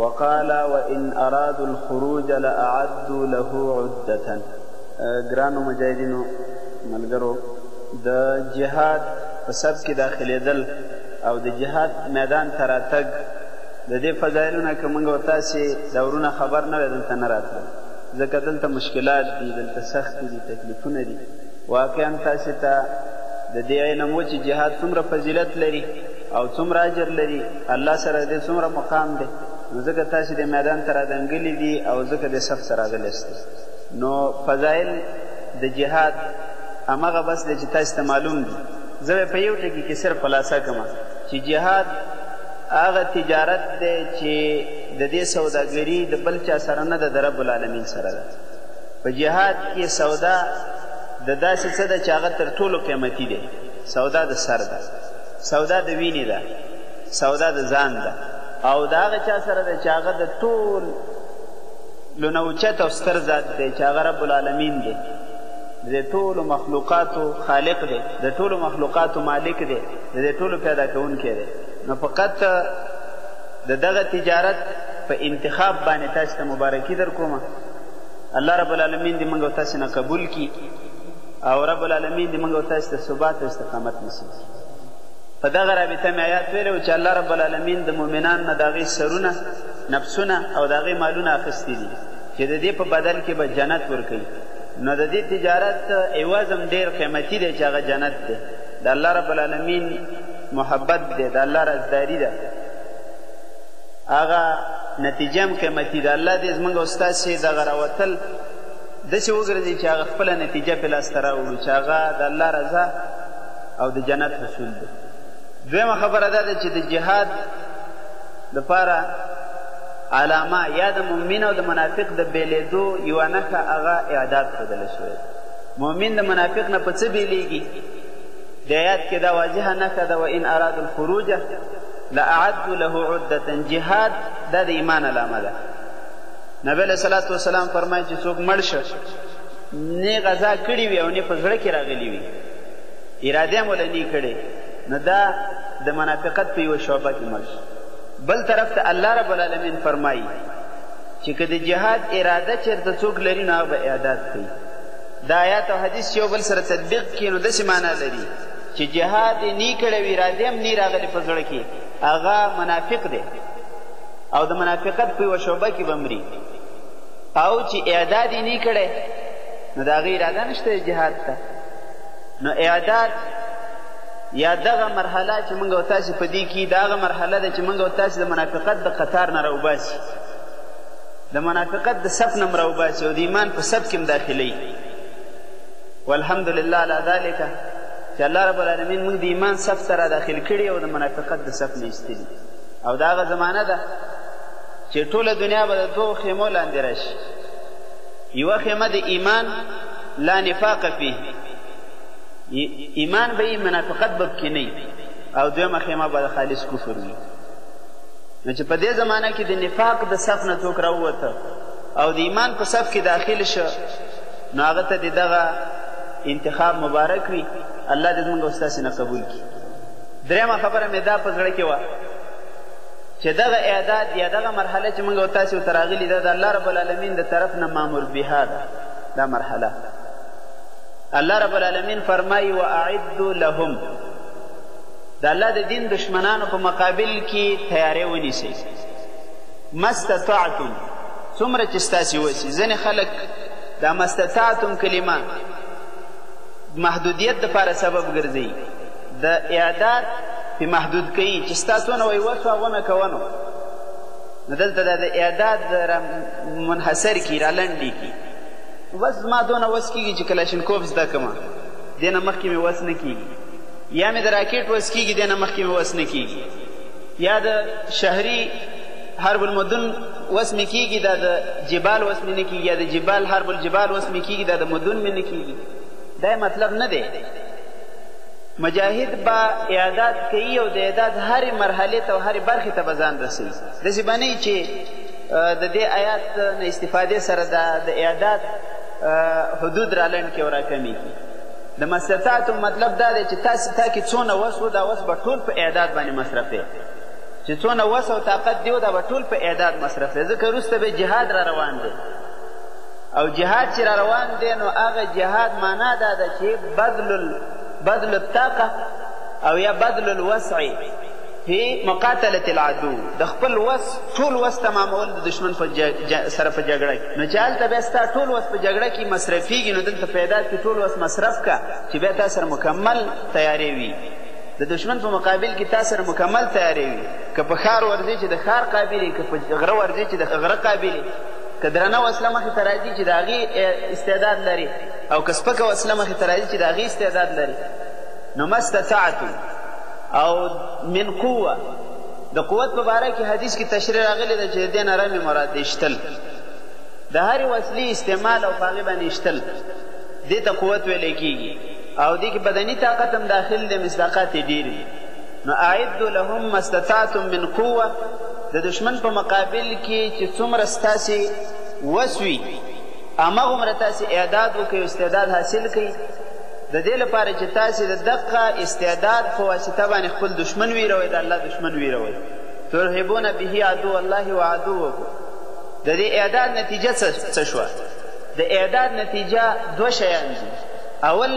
وقال وان ارادوا الخروج لاعدوا له عده ګرانو مجاهدینو ملګرو د جهاد په سب کې داخلېدل او د جهاد میدان ته راتګ د دې فضایلو نه که موږ ورته سي دا ورونه خبر نه وي دلته نه راتله ځکه دلته مشکلات دي دلته سخت دي تکلیفونه دي واقعا تاسو ته د دې علم و چې جهاد څومره فضیلت لري او څومره اجر لري الله سره دې څومره مقام دی نو ځکه تاسو دې میدان ته رادنګلي دي او ځکه دې صف ته راغلست نو فضایل د جهاد امغه بس دی چې تاسو ته معلوم دي زه په یو ټکی کې صرف خلاصه کوم چې جهاد هغه تجارت دی چې د دې سوداګری د بل چا سره نه د رب العالمین سره ده په جهاد کې سودا د داسې څه ده چې هغه تر ټولو قیمتي دی سودا د سر ده سودا د وینې ده، سودا د ځان ده او د هغه چا سره ده چې هغه د ټول لو نه اوچت او ستر ذات دی چې هغه رب العالمین دی د ټولو مخلوقاتو خالق دی د ټولو مخلوقاتو مالک دی د ټولو پیدا کوونکی دی نو فقط د دغه تجارت په انتخاب باندې تاسو ته مبارکي در کوم الله رب العالمین دې موږ تاسو نه قبول کړي او رب العالمین دې موږ تاسو ته ثبات او استقامت نصیب په دغه رابطه مې آیات ویلی و چې الله رب العالمین د مؤمنان نه د هغې سرونه نفسونه او د هغې مالونه اخیستي دي چې د دې په بدل کې به جنت ورکوي نو د دې تجارت عوض هم ډېر قیمتي دی چې هغه جنت دی د الله رب العالمین محبت دی د الله رازداري ده هغه نتیجه هم قیمتي ده الله دې زموږ او ستاسې دغه راوتل داسې وګرځي چې هغه خپله نتیجه په لاسته راوړو چې هغه د الله رضا او د جنت حصول دی دویمه خبره دا ده چې د جهاد لپاره علامه یا د مؤمن او د منافق د بیلیدو یوه نښه هغه اعداد ښودل شوی مؤمن د منافق نه په څه بیلیږي د آیات کې دا واضحه نښه ده وان اراد الخروج لاعد له عدة جهاد دا د ایمان علامه ده نبی علیه صلات وسلام فرمایي چې څوک مړ شه نه غذا کړې وي او نه په زړه کې راغلی وي اراده مو له نی کړی نو دا د منافقت په یوه شعبه کې مړ شو بل طرف ته الله رب العالمین فرمایي چې که د جهاد اراده چېرته څوک لري نو هغه به اعداد کوي دا آیات او حدیث یو بل سره تطبیق کړي نو داسې معنا لري چې جهاد یې نی کړی وي اراده هم نی راغلې په زړه کې هغه منافق دی او د منافقت په یوه شعبه کې به مري او چې اعداد یې نی کړی نو د هغې اراده نشته جهاد ته نو اعداد یا دغه مرحله چې موږ او تاسې په دې کې دا هغه مرحله ده چې موږ او تاسې د منافقت د قطار نه راوباسي د منافقت د صف نه راوباسي او د ایمان په صف کې داخلي والحمدلله علی ذلک چې الله رب العالمین موږ د ایمان صف ته را داخل کړي او د منافقت د صف نه ایستلي او دا هغه زمانه ده چې ټوله دنیا به د دوو خیمو لاندې راشي یوه خیمه د ایمان لا نفاق فيه ایمان به یې منافقت به پکې نه او دویمه خیمه به د خالص کفر وي نو چې په دې زمانه کې د نفاق د صف نه څوک راووته او د ایمان په صف کې داخل شه نو هغه ته د دغه انتخاب مبارک وي الله دې زموږ او ستاسې نه قبول کړي درېیمه خبره مې دا په زړه کې وه چې دغه اعداد یا دغه مرحله چې موږ او تاسې ورته راغلي دا د الله رب العالمین د طرف نه مامور بها ده دا مرحله الله رب العالمین فرمایي واعدو لهم د الله د دین دشمنانو په مقابل کې تیارې ونیسئ مستطعتم څومره چې ستاسې وسي ځینې خلک دا مستطعتم کلمه محدودیت دپاره سبب ګرځوي د اعداد پې محدود کوي چې ستا څونه وای وسو هغونه کوه نو نو دلته دا د اعداد را منحصر کړي را لنډې کړي بس زما دونه وس کېږي چې کلاشینکوف زده کړم دې نه مخکې مې وس نه کېږي یا مې د راکټ وس کېږي دې نه مخکې مې وس نه کېږي یا د شهري حرب المدن وس مې کېږي دا د جبال وس مې نه کېږي یا د جبال حرب الجبال وس مې کېږي دا د مدن مې نه کېږي دا مطلب نه دی مجاهد به اعداد کوي او د اعداد هرې مرحلې ته او هرې برخې ته به ځان رسوي داسې به نه چې د دې آیات نه استفادې سره دا د اعداد حدود رالنډ کې او راکمې کړي د مستطاعت مطلب دا دی چې تاسو تا کې څونه وس و دا وس به ټول په اعداد باندې مصرفې چې څونه وس او طاقت دی دا به ټول په اعداد مصرفې ځکه وروسته به جهاد را روان دی او جهاد چې را روان دی نو هغه جهاد معنا دا ده چې بذل بذل الطاقه او یا بذل الوسع فی مقاتله العدو د خپل وس ټول وس تمامول د دشمن په سره په جګړه کې نو چې هلته بیا ستا ټول وس په جګړه کې مصرفیږي نو دلته پیدا کې ټول وس مصرف کا چې بیا تا سره مکمل تیاری وي د دشمن په مقابل کې تا سره مکمل تیاری وي که په ښار ورځې چې د ښار قابل که په غره ورځې چې د غره قابل که درنه وسله مخې ته راځي چې د هغې استعداد لرې او که سپکه وسله مخې ته راځي چې د هغې استعداد لرې نو ما استطعتم او من قوه د قوت په باره کې حدیث کې تشریح راغلې ده چې د دې نه رمې مراد دی شتل د هرې وسلې استعمال او په هغې باندې شتل دې ته قوت ویلی کېږي او دې کې بدني طاقت هم داخل دی مصداقات یې ډېر دي نو اعدو لهم ما استطعتم من قوه د دښمن په مقابل کې چې څومره ستاسې وس وي همغومره تاسې اعداد وکړئ او استعداد حاصل کړئ د دې لپاره چې تاسې د دقه استعداد په واسطه باندې خپل دښمن ویروئ د الله دښمن ویروئ ترهبون به عدو الله و عدوکم د دې اعداد نتیجه څه شوه د اعداد نتیجه دوه شیان دي اول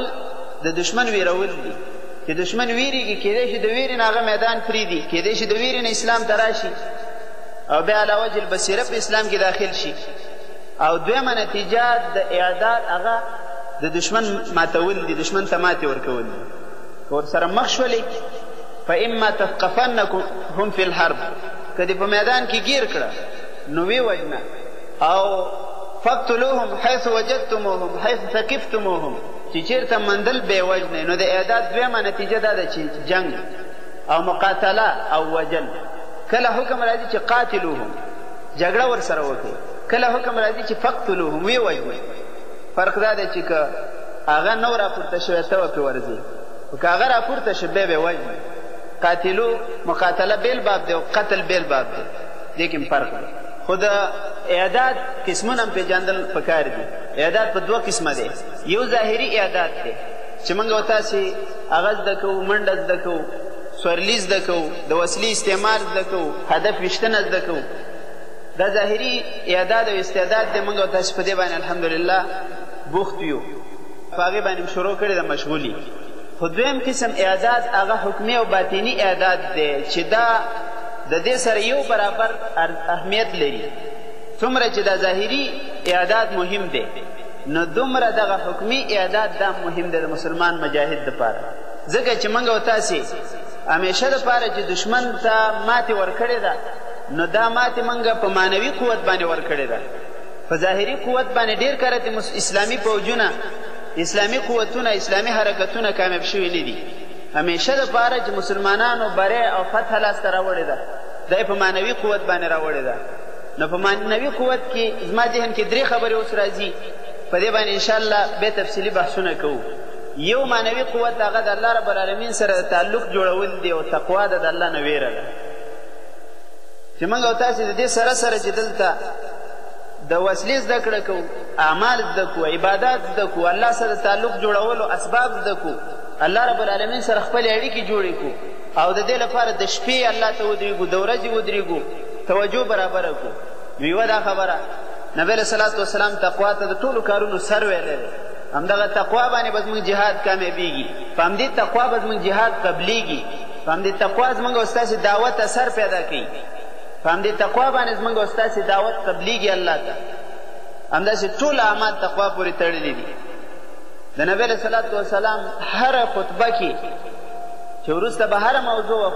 د دشمن ویرول دي که دښمن ویریږي کیدای شي د ویرې نه هغه میدان پریږدي، کیدای شي د ویرې نه اسلام ته راشي او بیا علی وجه البصیره په اسلام کې داخل شي او دویمه نتیجه د اعداد هغه د دښمن ماتول دي، دښمن ته ماتې ورکول دي، که ورسره مخ شولې فاما تثقفنهم فی الحرب که دې په میدان کې ګیر کړه نو ویې وژنه او فاقتلوهم حیث وجدتموهم حیث ثقفتموهم چې چېرته مندل بې وژنې نو د اعداد دویمه نتیجه دا ده چې جنګ او مقاتله او وژل کله حکم راځي چې قاتلوهم جګړه ورسره وکړي کله حکم راځي چې فقتلوهم وی وژني فرق دا دی چې که هغه نو راپورته شوی ته به پرې ورځي خو که هغه راپورته شي بیا به وژني قاتلو مقاتله بېل باب دی او قتل بېل باب دی دې کې فرق دی خو د اعداد قسمونه هم پېژندل پکار دي اعداد په دوه قسمه دی یو ظاهري اعداد دی چې موږ او تاسې هغه زده کوو، منډه زده کوو، سورلي زده کوو، د وسلې استعمال زده کوو، هدف ویشتنه زده کوو. دا ظاهري اعداد او استعداد دی، موږ او تاسې په دې باندې الحمدلله بوخت یو، په هغې باندې مو شروع کړې ده، مشغول یو. خو دویم قسم اعداد هغه حکمي او باطني اعداد دی چې دا د دې سره یو برابر اهمیت لري، څومره چې دا ظاهري اعداد مهم دی. نو دومره دغه حکمي اعداد دا مهم دی د مسلمان مجاهد دپاره ځکه چې موږ او تاسې همېشه دپاره چې دښمن ته ماتې ورکړې ده نو دا ماتې موږ په معنوي قوت باندې ورکړې ده په ظاهري قوت باندې ډېر کرت اسلامي پوجونه اسلامي قوتونه اسلامي حرکتونه کامیاب شوي نه دي همیشه دپاره چې مسلمانانو بری او فتح لاسته راوړې ده دا یې په معنوي قوت باندې راوړې ده نو په معنوي قوت کې زما ذهن کې درې خبرې اوس راځي په دې باندې انشاءالله بیا تفصیلي بحثونه کوو یو معنوي قوت هغه د الله رب العالمین سره د تعلق جوړول دی او تقوا د الله نه ویره ده چې موږ او تاسې د دې سره سره چې دلته د وسلې زده کړه کوو اعمال زده کوو عبادات زده کوو الله سره د تعلق جوړولو اسباب زده کوو الله رب العالمین سره خپلې اړیکې جوړې کوو او د دې لپاره د شپې الله ته ودرېږو د ورځې ودرېږو توجه برابره کړو نو یوه دا خبره نبی علیه صلات وسلام تقوا ته د ټولو کارونو سر ویلی دی همدغه تقوا باندې به زموږ جهاد کامیابیږي په همدې تقوا به زموږ جهاد قبلیږي په همدې تقوا زموږ او ستاسې دعوت اثر پیدا کوي په همدې تقوا باندې زموږ او ستاسې دعوت قبلیږي الله ته همداسې ټول اعمال تقوا پورې تړلي دي د نبی علیه صلات وسلام هره خطبه کې چې وروسته به هره موضوع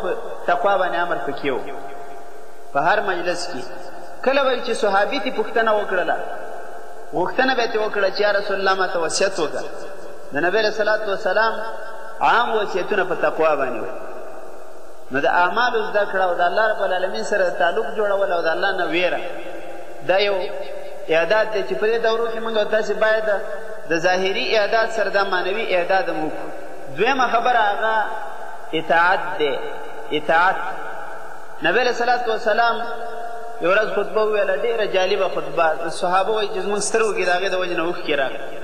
تقوا باندې امر پکې و په هر مجلس کې کله به چې صحابي تی پوښتنه وکړله غوښتنه به ته وکړه چې یا رسول الله ما ته وصیت وکړه د نبی له صلوات و سلام عام وصیتونه په تقوا باندې نو د اعمالو زده کړه او د الله رب العالمین سره تعلق جوړول او د الله نه ویره دا یو اعداد دی چې په دې دورو کې موږ تاسو باید د ظاهري اعداد سره د معنوي اعداد مو دویمه خبره هغه اطاعت دی اطاعت نبی علیه الصلاة والسلام یو ورځ خطبه وویله ډېره جالبه خطبه د صحابه وایي چې زموږ سترګو کې د هغې د وجې نه اوښکې راغلې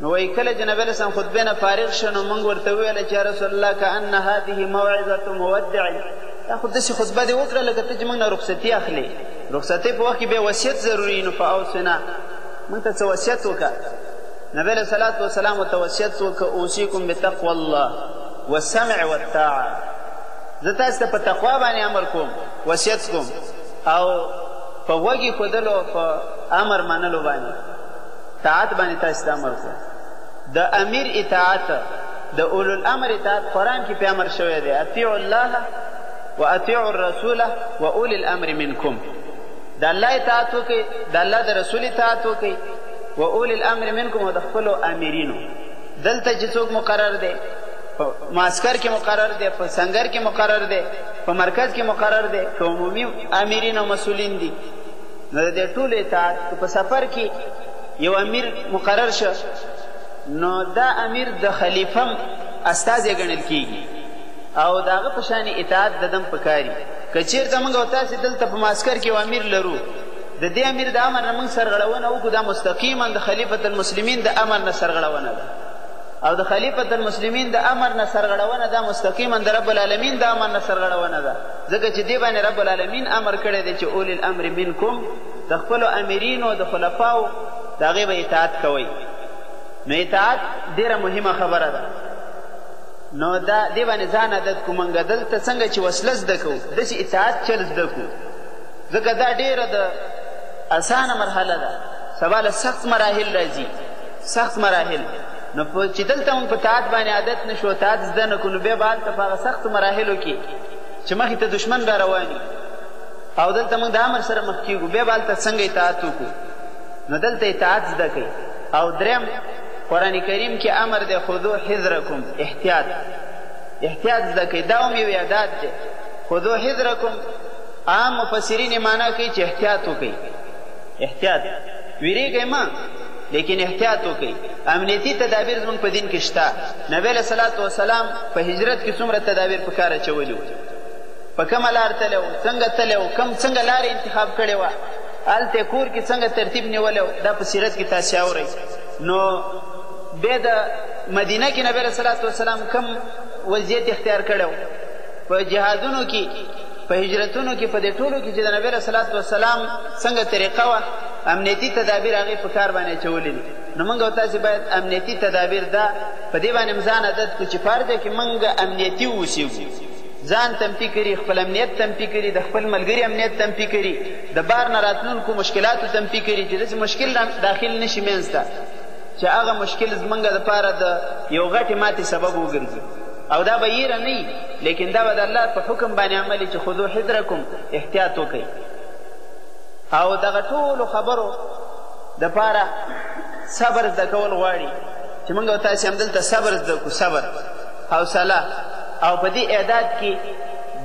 نو وایي کله چې نبی علیه السلام خطبې نه فارغ شو نو موږ ورته وویله چې یا رسول الله کأن هذه موعظة مودع دا خو داسې خطبه دې وکړه لکه ته چې موږ نه رخصتي اخلې رخصتۍ په وخت کې بیا وصیت ضروري نو فاوصنا موږ ته څه وصیت وکړه نبی علیه الصلاة والسلام ورته وصیت وکړه اوصیکم بتقوی الله والسمع والطاعه زه تاسو ته په تقوا باندې امر کوم، وصیت کوم، او په غوږ ایښودلو، په امر منلو باندې، طاعت باندې تاسو ته امر کوم. د امیر اطاعت، د اولوالامر اطاعت قرآن کې پرې امر شوی دی، اطیعوا الله و اطیعوا الرسول و اولی الامر منکم، د الله اطاعت وکړئ، د الله د رسول اطاعت وکړئ، و اولی الامر منکم او د خپلو آمرینو، دلته چې څوک مقرر دی، په معسکر کې مقرر دی، په سنګر کې مقرر دی، په مرکز کې مقرر دی، که عمومي آمرین او مسؤلین دي، نو د دې ټولو اطاعت، که په سفر کې یو امیر مقرر شو، نو دا امیر د خلیفه هم استازی ګڼل کېږي او د هغه په شان اطاعت د ده هم په کار وي. که چېرته موږ او تاسې دلته په معسکر کې یو امیر لرو، د دې امیر د امر نه موږ سرغړونه وکړو، دا مستقیماً د خلیفة المسلمین د امر نه سرغړونه ده. او د خلیفة المسلمین د امر نه سرغړونه دا مستقیما د رب العالمین د امر نه سرغړونه ده، ځکه چې دې باندې رب العالمین امر کړی دی چې اولی الامر منکم، د خپلو امرینو، د خلفاو، د هغې به اطاعت کوئ. نو اطاعت ډېره مهمه خبره ده. نو دا دې باندې ځان عادت کړو، موږ دلته څنګه چې وسله زده کوو، داسې اطاعت چل زده کړو، ځکه دا ډېره د اسانه مرحله ده، سبا له سخت مراحل راځي. سخت مراحل نو په چې دلته مونږ په تاعت باندې عادت نه شو تاعت زده نه کړو نو بیا به هلته په هغه سختو مراحلو کې چې مخې ته دښمن را روان او دلته مونږ د امر سره مخ کېږو بیا به هلته څنګه اطاعت وکړو نو دلته اطاعت زده کوي او دریم قرآن کریم کې امر دی خذو حذرکم احتیاط احتیاط زده کوي دا هم یو اعداد دی خذو حذرکم عام مفسرین معنا کوي چې احتیاط وکړي احتیاط ویریږئ مه لیکن احتیاط وکړئ امنیتي تدابیر زموږ په دین کې شته نبی علیه الصلوة والسلام په هجرت کې څومره تدابیر په کار اچولي وو په کومه لار تللی وو څنګه تللی وو کوم څنګه لارې انتخاب کړې وه هلته کور کې څنګه ترتیب نیولی وو دا په سیرت کې تاسې اورئ نو بیا د مدینه کې نبی علیه الصلوة والسلام کوم وضعیت اختیار کړی وو په جهادونو کې په هجرتونو کې په دې ټولو کې چې د نبي علیه الصلوة والسلام څنګه طریقه وه امنیتي تدابیر هغې په کار باندې اچولي دي نو موږ او تاسې باید امنیتي تدابیر دا په دې باندې هم ځان عادت کړو چې په هر ځای کې موږ امنیتي واوسېږو ځان تمپي کړي خپل امنیت تمپي کړي د خپل ملګري امنیت تمپي کړي د بار نه راتلونکو مشکلاتو تمپي کړي چې داسې مشکل داخل نه شي منځ ته چې هغه مشکل زموږ لپاره د یو غټې ماتې سبب وګرځي. او دا به ييره نه يي ليکن دا به د الله په حکم باندې عمل يي چې خذو حذرکم احتياط وکړئ او دغه ټولو خبرو د پاره صبر زده کول غواړي چې موږ او تاسې همدلته صبر زده کړو صبر حوصله او په دې اعداد کې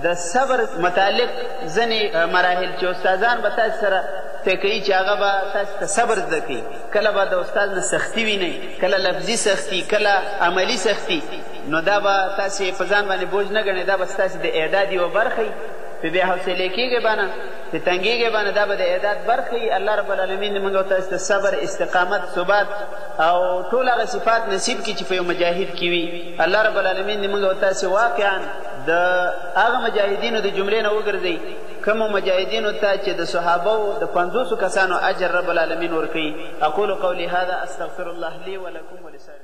د صبر متعلق ځنې مراحل چې استادان به تاسې سره طی کوي چې هغه به تاسې ته صبر زده کوي کله به د استاد نه سختي وینئ کله لفظي سختي کله عملي سختي نو دا به تاسې په ځان باندې بوج نه ګڼئ دا به ستاسې د اعداد یوه برخه وي په بې حوصلې کېږئ به نه په تنګېږئ به نه دا به د اعداد برخه وي الله رب العالمین موږ او تاسو ته صبر استقامت ثبات او ټول هغه صفات نصیب کړي چې په یو مجاهد کې وي الله رب العالمین دې موږ او تاسې واقعا د هغه مجاهدینو د جملې نه وګرځوي کومو مجاهدینو ته چې د صحابو د پنځوسو کسانو اجر رب العالمین ورکوي اقول قولي هذا استغفر الله لي ولکم ولسائر